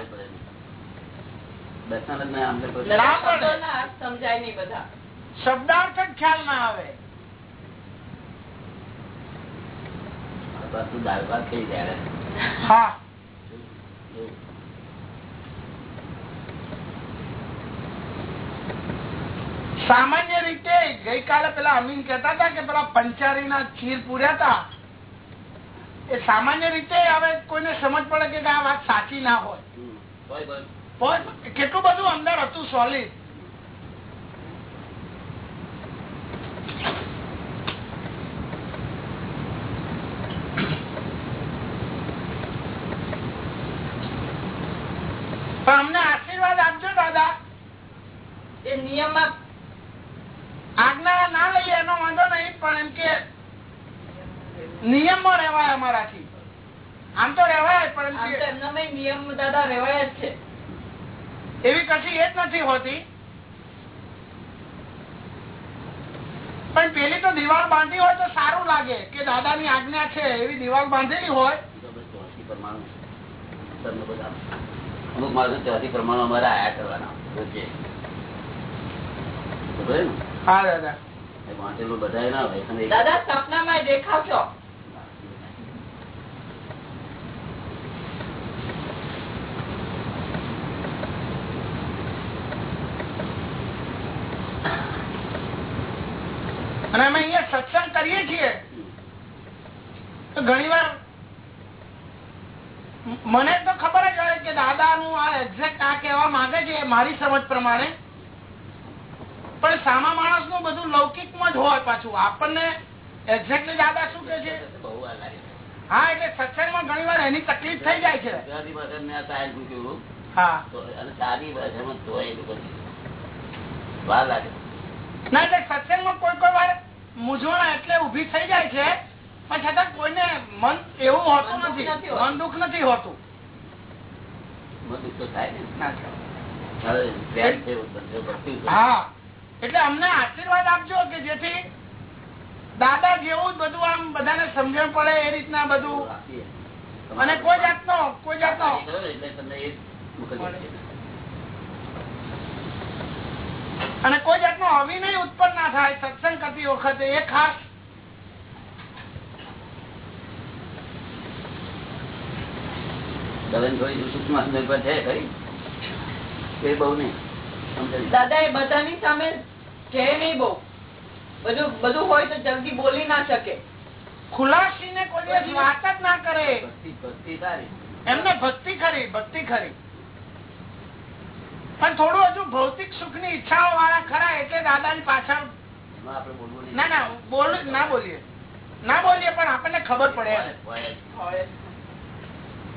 દર્શન જ. સમજાય નહીં બધા. શબ્દાર્થ જ ખ્યાલ ના આવે. પાછું દાળ ભાત ખાઈ જાય સામાન્ય રીતે ગઈકાલે પેલા અમીન કેતા હતા કે પેલા પંચારી ના ચીર પૂર્યા હતા. એ સામાન્ય રીતે હવે કોઈને સમજ પડે કે આ વાત સાચી ના હોય. કેટલું બધું અંદર હતું સોલિડ પણ અમને આશીર્વાદ આપજો દાદા એ નિયમમાં આજ્ઞા ના લઈએ એનો વાંધો નહીં પણ એમ કે નિયમમાં રહેવાય અમારાથી આમ તો રહેવાય પણ એમ કે એમનામાં નિયમ દાદા રેવાય જ છે એવી કશી એ જ નથી હોતી. પણ પેલી તો દિવાલ બાંધી હોય તો સારું લાગે કે દાદાની આજ્ઞા છે એવી દિવાલ બાંધેલી હોય. તો બસ ચોથી પરમાણુ તમને બધા અમુક માણસો ચોથી પરમાણુ અમારે આયા કરવાના રોજે ખબર ને હા દાદા. એ વાંચેલું બધાય ના હોય. દાદા સપનામાં દેખાવ છો અને અમે અહીંયા સત્સંગ કરીએ છીએ તો ઘણી વાર મને તો ખબર જ હોય કે દાદા નું આ એક્ઝેક્ટ આ કહેવા માંગે છે એ મારી સમજ પ્રમાણે. પણ સામા માણસનું બધું લૌકિકમાં જ હોય પાછું. આપણને એક્ઝેક્ટલી દાદા શું કે છે? બહુ વાર લાગે હા એટલે સત્સંગમાં ઘણી વાર એની તકલીફ થઈ જાય છે. ગુજરાતી ભાષા આ હા. અને સાદી ભાષામાં તો એ લોકો. વાર લાગે. ના એટલે સત્સંગમાં કોઈ કોઈ વાર મૂંઝવણ એટલે ઊભી થઈ જાય છે પણ છતાં કોઈને મન એવું હોતું નથી. મન દુઃખ નથી હોતું. મન દુઃખ તો થાય ને. ના એટલે અમને આશીર્વાદ આપજો કે જેથી દાદા જેવું બધું આમ બધાને સમજણ પડે એ રીતના બધું. અને કોઈ જાતનો કોઈ જાતનો. અને જાતનો અવિનય ઉત્પન્ન ના થાય સત્સંગ કરતી વખતે એ ખાસ. દવાની થોડી સૂક્ષ્મ છે ખરી? એ બહુ નહીં. દાદા એ બધાની સામે છે નહીં બહુ. બધું બધું હોય તો જલ્દી બોલી ના શકે. ખુલાસીને કોઈ વાત જ ના કરે. ભક્તિ ભક્તિ સારી. એમને ભક્તિ ખરી ભક્તિ ખરી. પણ થોડું હજુ ભૌતિક સુખની ઈચ્છાઓ વાળા ખરા એટલે દાદા ની પાછળ ના ના બોલ ના બોલીએ. ના બોલીએ પણ આપણને ખબર પડે.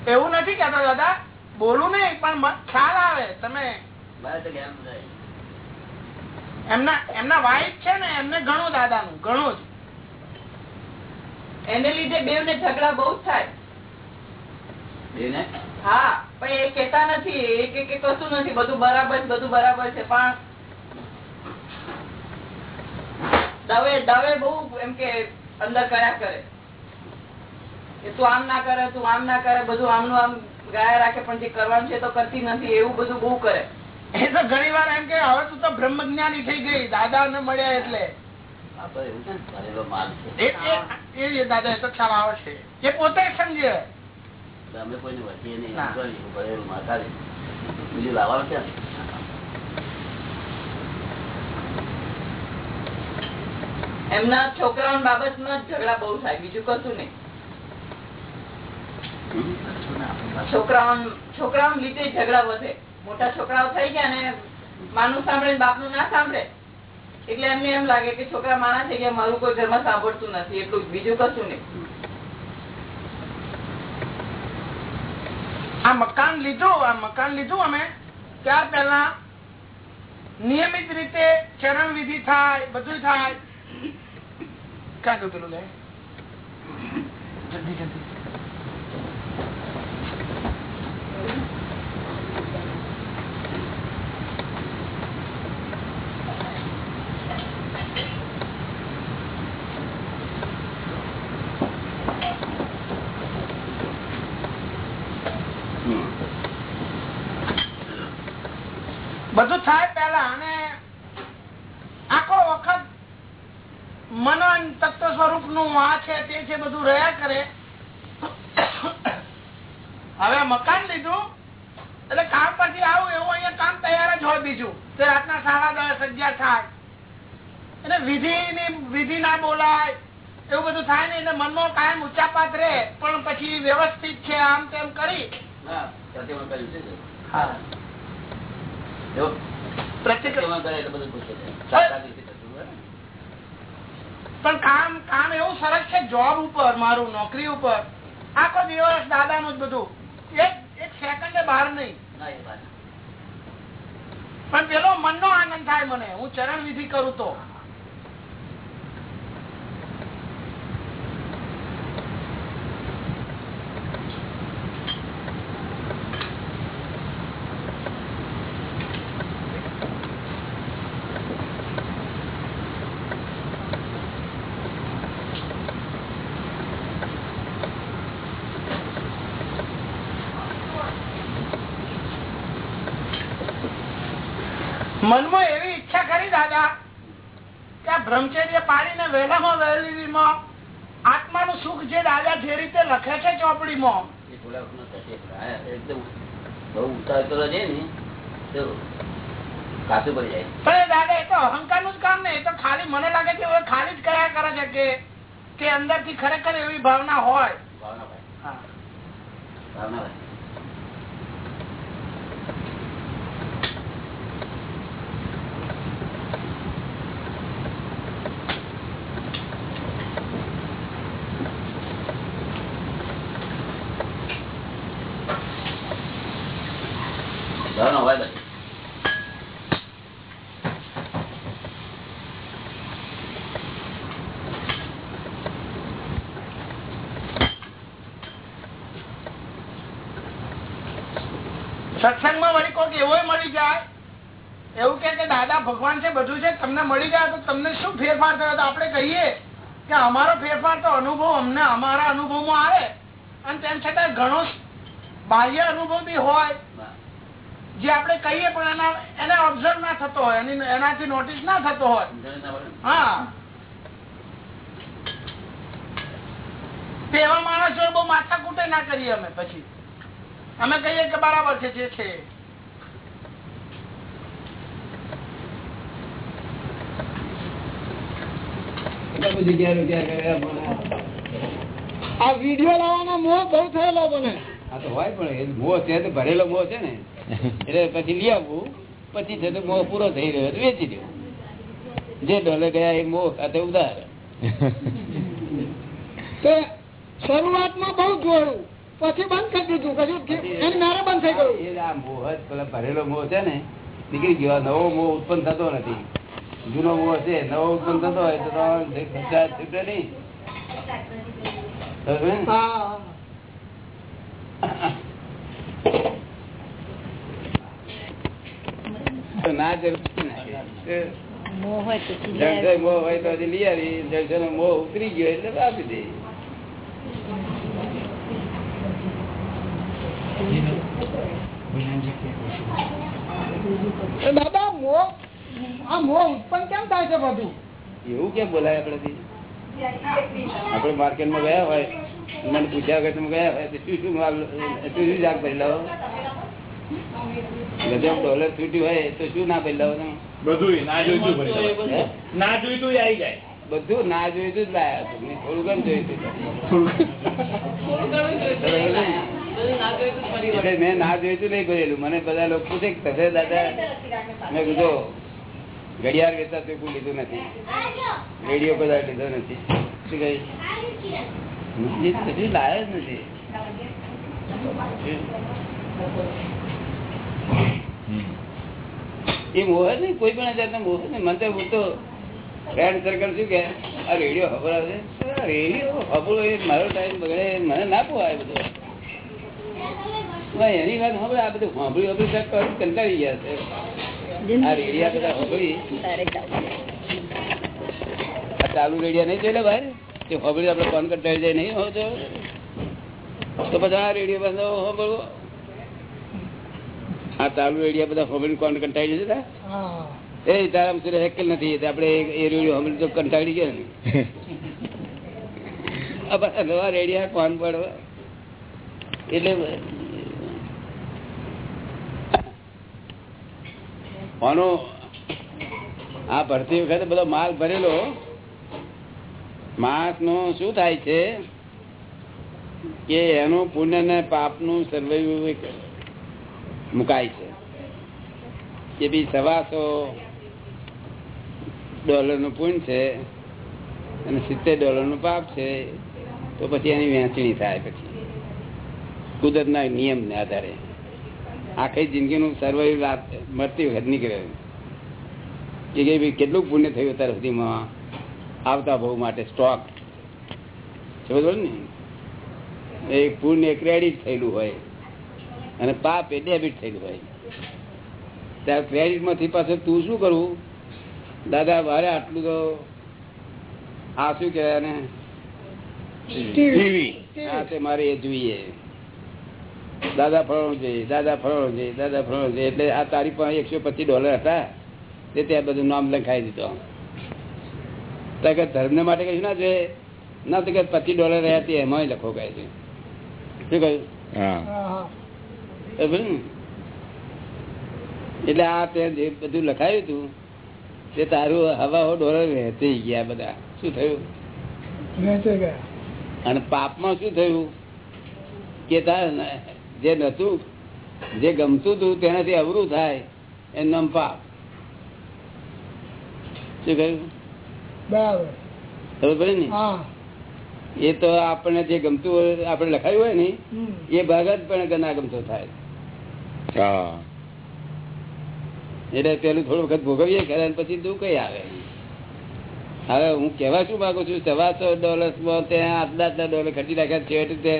એવું નથી કેતા દાદા. બોલું નહીં પણ ખ્યાલ આવે. તમે. એમના એમના વાઇફ છે ને એમને ઘણું દાદાનું ઘણું જ. એને લીધે બેવ ને ઝઘડા બહુ થાય. હા પણ એ કેતા નથી કે કે કશું નથી બધું બરાબર છે બધું બરાબર છે પણ દવે દવે બહુ એમ કે અંદર કર્યા કરે. કે તું આમ ના કરે તું આમ ના કરે બધું આમનું આમ ગાયા રાખે પણ જે કરવાનું છે તો કરતી નથી એવું બધું બહુ કરે. એ તો ઘણી વાર એમ કે હવે તું તો બ્રહ્મ જ્ઞાની થઈ ગઈ દાદા ને. મળ્યા એટલે? એમના છોકરાઓ બાબતમાં જ ઝઘડા બહુ થાય બીજું કશું નહીં? આ મકાન લીધું, આ મકાન લીધું અમે. ત્યાર પહેલા નિયમિત રીતે ચરણ વિધિ થાય બધું થાય. ક્યાં ગયું પેલું લે? જલ્દી જલ્દી. બધું થાય પેલા અને આખો વખત મનન તત્વ સ્વરૂપનું આ છે તે છે બધું રહ્યા કરે. હવે મકાન લીધું એટલે કામ પરથી આવું એવું અહીંયા કામ તૈયાર જ હોય બીજું. તો રાતના સાડા દસ અગિયાર થાય. એટલે વિધિ ની વિધિ ના બોલાય. એવું બધું થાય ને એટલે મનમાં કાયમ ઉચ્ચાપાત રહે. પણ પછી વ્યવસ્થિત છે આમ તેમ કરી. ને. ને. પણ કામ કામ એવું સરસ છે જોબ ઉપર મારું નોકરી ઉપર. આખો દિવસ દાદાનું જ બધું. એક સેકન્ડે બહાર નહીં. પણ પેલો મનનો આનંદ થાય મને. હું ચરણ વિધિ કરું તો મનમાં એવી ઈચ્છા કરી દાદા કે આ બ્રહ્મચર્ય વહેલામાં વહેલીમાં. આત્માનું સુખ જે દાદા જે રીતે લખે છે ચોપડીમાં. એકદમ બહુ ઉતાર ને. કાચું પડી જાય. પણ દાદા એ તો અહંકારનું જ કામ ને એ તો ખાલી મને લાગે છે ખાલી જ કયા કરે છે કે કે અંદરથી ખરેખર એવી ભાવના હોય. ભાવના ભાવના હોય બધી સત્સંગમાં વળી કોઈક એવો મળી જાય એવું કે કે દાદા ભગવાન છે, બધું છે, તમને મળી ગયા તો તમને શું ફેરફાર થયો? આપણે કહીએ કે અમારો ફેરફાર તો અનુભવ અમને, અમારા અનુભવમાં આવે. અને તેમ છતાં ઘણો બાહ્ય અનુભવ બી હોય. જે આપણે કહીએ પણ એના, એને ઓબ્ઝર્વ ના થતો હોય, એની, એનાથી નોટિસ ના થતો હોય? હા. તેવા માણસો બહુ માથા કૂટે ના કરીએ અમે પછી. અમે કહીએ કે બરાબર છે, જે છે. બધી જગ્યાએ વિચાર આ વીડિયો લાવવાનો મોહ બહુ થયેલો મને આ તો હોય પણ મોહ છે તો ભરેલો મોહ છે ને. એટલે પછી લઈ આવવું પછી છે તો મોહ પૂરો થઈ રહ્યો વેચી દેવું જે ડોલે ગયા એ મોહ ખાતે ઉધાર. શરૂઆતમાં બહુ જોયું પછી બંધ કરી દીધું કશું બંધ થઈ ગયું. ભરેલો મોહ છે ને નીકળી ગયો નવો મોહ ઉત્પન્ન થતો નથી. જૂનો મોહ છે નવો ઉત્પન્ન થતો હોય તો તમારો છૂટે નહીં. બરાબર ને? હા. તો ના જરૂર મોહ હોય તો હજી લઈ આવી. જળસર નો મોહ ઉતરી ગયો એટલે આપી દે. દાદા મોહ આ મોહ ઉત્પન્ન કેમ થાય છે બધું? એવું કેમ બોલાય આપડે આપડે માર્કેટમાં ગયા હોય મને પૂછ્યા વગર તમે ગયા હોય શું શું માલ શું શું જાગ ભરી લાવો? ગજબ ડોલર છૂટ્યું હોય તો શું ના ભરી લાવો તમે? બધું ના જોઈતું. ના જોઈતું આવી જાય. બધું ના જોઈતું જ લાયા તમને મેં થોડું ઘણું જોઈતું એટલે મેં ના જોઈતું નહીં ભરેલું મને બધા લોકો પૂછે કે તમે દાદા? મેં કીધું ઘડિયાળ વેચતા ચોખ્ખું લીધું નથી. રેડિયો બધા લીધો નથી. શું કહી કશું લાયા જ નથી. એ મોહ નહીં, કોઈ પણ જાતનો મોહ જ મને તો હું તો ફ્રેન્ડ સર્કલ કે આ રેડિયો હબળાવે. રેડિયો હબળો એ મારો ટાઈમ બગડે, મને ના પોવાય બધું. એની વાત હવે આ બધું સાંભળ્યું કંઈક કંટાળી ગયા છે. ચાલુ રેડિયા નહીં જોયેલા ભાઈ? તે હોબળી આપડે ફોન કંટાળી જાય નહીં હોતો તો. પછી આ રેડિયો બંધ હોબળવો આ ચાલુ રેડિયા બધા હોબળી કોણ કંટાળી જશે હા. એ તારામ સુરે હેકેલ નથી આપડે આપણે એ રેડિયો સાંભળી તો કંટાળી ગયા ને. નવા રેડિયા કોણ પડવા? એટલે આનો આ ભરતી વખતે બધો માલ ભરેલો માણસ નો શું થાય છે કે એનું પુણ્ય ને પાપનું સર્વૈવ મુકાય છે. કે બી સવાસો ડોલરનું પુણ્ય છે અને સિત્તેર ડોલરનું પાપ છે, તો પછી એની વહેંચણી થાય પછી. કુદરત ના નિયમ ને આધારે. આખી જિંદગીનું સર્વૈવ મળતી વખત નીકળે. કે કેટલું પુણ્ય થયું અત્યાર સુધીમાં? આવતા બહુ માટે સ્ટોક સમજ ને? એ પુણ્ય ક્રેડિટ થયેલું હોય. અને પાપ એ ડેબિટ થયેલું હોય. ત્યારે ક્રેડિટમાંથી પાછળ તું શું કરવું દાદા મારે આટલું તો આ શું કહેવાય ને મારે એ જોઈએ. દાદા ફળવાનું જોઈએ દાદા ફળવાનું જોઈએ દાદા ફળવાનું જોઈએ એટલે આ તારી પાસે એકસો પચીસ ડોલર હતા. તે ત્યાં બધું નામ લખાઈ દીધો તો ધર્મ માટે કશું ના જોઈએ ના તો કે પચીસ ડોલર રહ્યા તે એમાં લખો કહે છે. શું કહ્યું? એટલે આ તે જે બધું લખાયું હતું તે તારું હવા ડોલર વહેતી ગયા બધા. શું થયું? અને પાપમાં શું થયું? કે તાર જે નતું જે ગમતું હતું તેનાથી અવરું થાય એ નામ પાપ. શું કહ્યું? ખબર પડે ને? એ તો આપણને જે ગમતું હોય આપણે લખાયું હોય ને એ ભાગ જ પણ ના ગમતો થાય. હા. એટલે પેલું થોડું વખત ભોગવીએ ખરા પછી દુઃખ કઈ આવે. હવે હું કેવા શું માંગુ છું સવાસો ડોલર ત્યાં આટલા આટલા ડોલર ખર્ચી નાખ્યા છે તે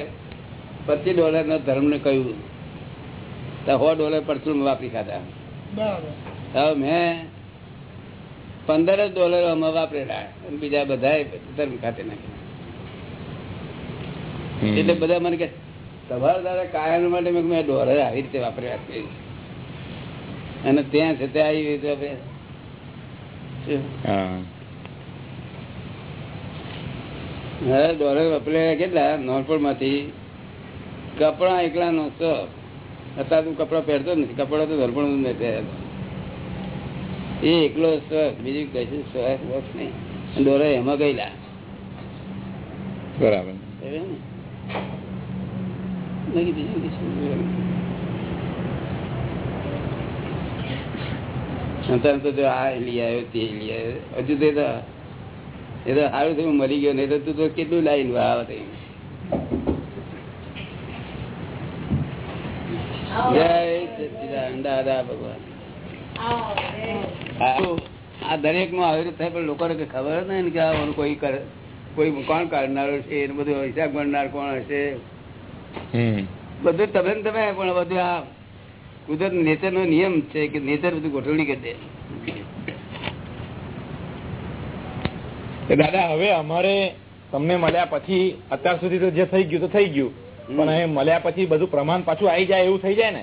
પચીસ ડોલર ના ધર્મ ને કહ્યું. તો સો ડોલર પરચું વાપરી ખાધા. હવે મેં પંદર જ ડોલર અમે વાપરેલા. બીજા બધા ધર્મ ખાતે નાખ્યા. એટલે બધા મને કે તમારા દાદા કાયમ માટે મેં ડોલર આવી રીતે વાપર્યા છે. અને ત્યાં છે ત્યાં આવી રીતે વાપર્યા. હા. ડોલર વાપરેલા કેટલા? નોનપણમાંથી કપડા એકલા નો શોખ અત્યારે તું કપડા પહેરતો નથી. કપડા તો ધરપણ નથી એ એકલો શોખ બીજું કશું શોખ નહીં. અને એમાં ગયેલા. બરાબર. અત્યારે તો જો આ લઈ આવ્યો તે લઈ આવ્યો. હજુ તે તો એ તો સારું થયું મરી ગયો. નહીં તો તું તો કેટલું લાઈન આવે જય સચ્ચિદાનંદ દાદા ભગવાન. આ- આ દરેકનું આવી થાય પણ લોકોને ખબર જ નહીં કે આ કોઈ કરે. કોઈ કોણ કાઢનારો છે એનું બધું હિસાબ ગણનાર કોણ હશે? બધું તમે તમે પણ બધું આ કુદરત નેચર નો નિયમ છે કે નેચર બધું ગોઠવણી કરી દે. દાદા હવે અમારે તમને મળ્યા પછી અત્યાર સુધી તો જે થઈ ગયું તો થઈ ગયું. પણ એ મળ્યા પછી બધું પ્રમાણ પાછું આવી જાય એવું થઈ જાય ને?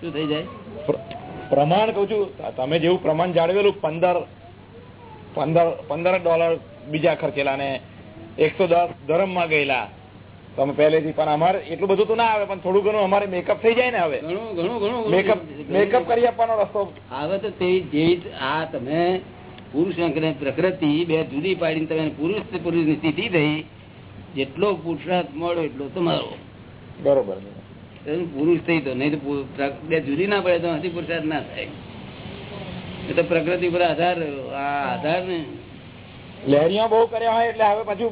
શું થઈ જાય? પ્રમાણ કઉ છું તમે જેવું પ્રમાણ જાળવેલું પંદર પંદર પંદર ડોલર બીજા ખર્ચેલા ને એકસો દસ ધરમમાં ગયેલા. તમે પહેલેથી પણ અમારે એટલું બધું તો ના આવે પણ થોડું ઘણું અમારે મેકઅપ થઈ જાય ને હવે. ઘણું ઘણું ઘણું મેકઅપ મેકઅપ કરી આપવાનો રસ્તો. હવે તો તે જેવી આ તમે પુરુષ અને પ્રકૃતિ બે જુદી પાડીને તમે પુરુષ ને પુરુષની સ્થિતિ થઈ જેટલો પુરુષાર્થ મળો એટલો તમારો. બરોબર. પુરુષ થઈ તો નહીં તો બે જુદી ના પડે તો હજી પુરુષાર્થ ના થાય. એ તો પ્રકૃતિ પર આધાર આ આધાર ને. લહેરિયા બહુ કર્યા હોય એટલે હવે પાછું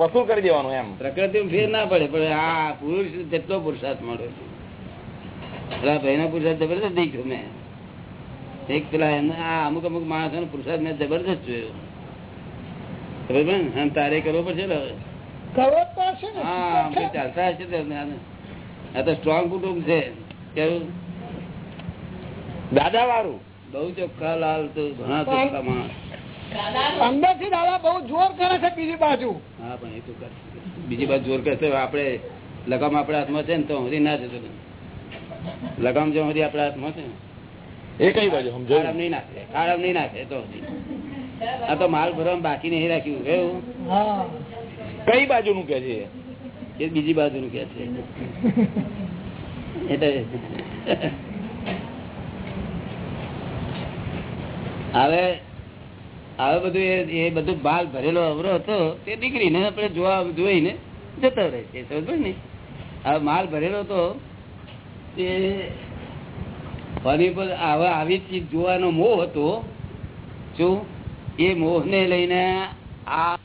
વસૂલ કરી દેવાનું એમ. પ્રકૃતિ ફેર ના પડે પણ આ પુરુષ જેટલો પુરુષાર્થ મળે. પેલા ભાઈ ના પુરુષાર્થ જબરદસ્ત દેખ્યો મેં એક પેલા આ અમુક અમુક માણસો પુરુષાર્થ મેં જબરદસ્ત જોયો? આમ તારે કરવો પડશે ને હવે. ચાલતા હશે આ તો સ્ટ્રોંગ કુટુંબ છે. કેવું? દાદા વાળું? બહુ ચોખ્ખા લાલ તો ઘણા ચોખ્ખા માણસ. અંદરથી દાદા બહુ જોર કરે છે બીજી બાજુ. હા પણ એ તો કરશે. બીજી બાજુ જોર કરશે આપડે લગામ આપડા હાથમાં છે ને તો સુધી ના જતો લગામ જો સુધી આપડા હાથમાં છે એ કઈ બાજુ આરામ સમજાયું નહીં નાખે. આરામ નહીં નાખે તો. આ તો માલ ભરવા બાકી નહીં રાખ્યું. હા. કઈ બાજુ કે છે? એ બીજી બાજુનું કે છે. એટલે હવે હવે બધું એ બધું બાલ ભરેલો અવરો હતો, તે દીકરીને આપણે જોવા જોઈને જતો રહે છે સમજ ને? હવે માલ ભરેલો હતો, તે ફરી પર હવે આવી ચીજ જોવાનો મોહ હતો. શું? એ મોહ ને લઈને આ